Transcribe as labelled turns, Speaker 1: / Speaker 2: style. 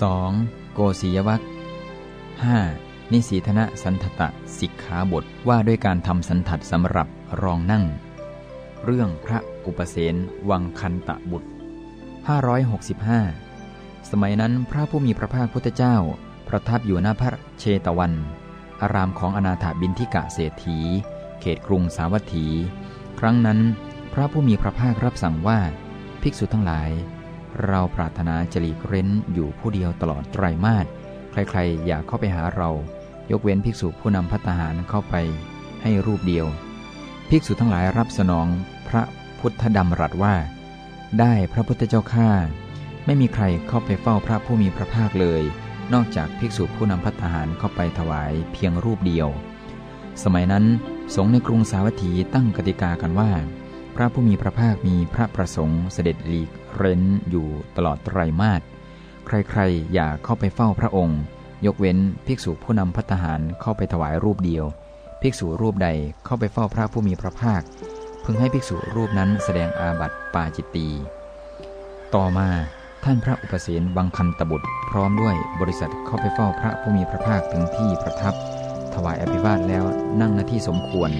Speaker 1: 2. โกศียวัค 5. นิสีธนะสันทตะสิกขาบทว่าด้วยการทำสันทัดสำหรับรองนั่ง เรื่องพระอุปเสนวังคันตะบุตร 565 สมัยนั้นพระผู้มีพระภาคพุทธเจ้า ประทับอยู่ณพระเชตวัน อารามของอนาถาบินทิกะเศรษฐี เขตกรุงสาวัตถี ครั้งนั้น พระผู้มีพระภาครับสั่งว่า ภิกษุทั้งหลาย เราปรารถนาจะหลีกเร้นอยู่ผู้เดียวตลอดไตรมาสใครๆ อยากเข้าไปหาเรา ยกเว้นภิกษุผู้นำพัตหารเข้าไปให้รูปเดียว ภิกษุทั้งหลายรับสนองพระพุทธดำรัสว่า ได้พระพุทธเจ้าข้าไม่มีใครเข้าไปเฝ้าพระผู้มีพระภาคเลย นอกจากภิกษุผู้นำพัตหารเข้าไปถวายเพียงรูปเดียว สมัยนั้นสงฆ์ในกรุงสาวัตถีตั้งกติกากันว่า พระผู้มีพระภาคมีพระประสงค์เสด็จหลีกเร้นอยู่ตลอดไตรมาสใครๆ อย่าเข้าไปเฝ้าพระองค์ ยกเว้นภิกษุผู้นำพัตหารเข้าไปถวายรูปเดียว ภิกษุรูปใดเข้าไปเฝ้าพระผู้มีพระภาค พึงให้ภิกษุรูปนั้นแสดงอาบัติปาจิตตี ต่อมาท่านพระอุปเสนบังคันตบุตร พร้อมด้วยบริษัทเข้าไปเฝ้าพระผู้มีพระภาคถึงที่ประทับ ถวายอภิวาทแล้วนั่งหน้าที่สมควร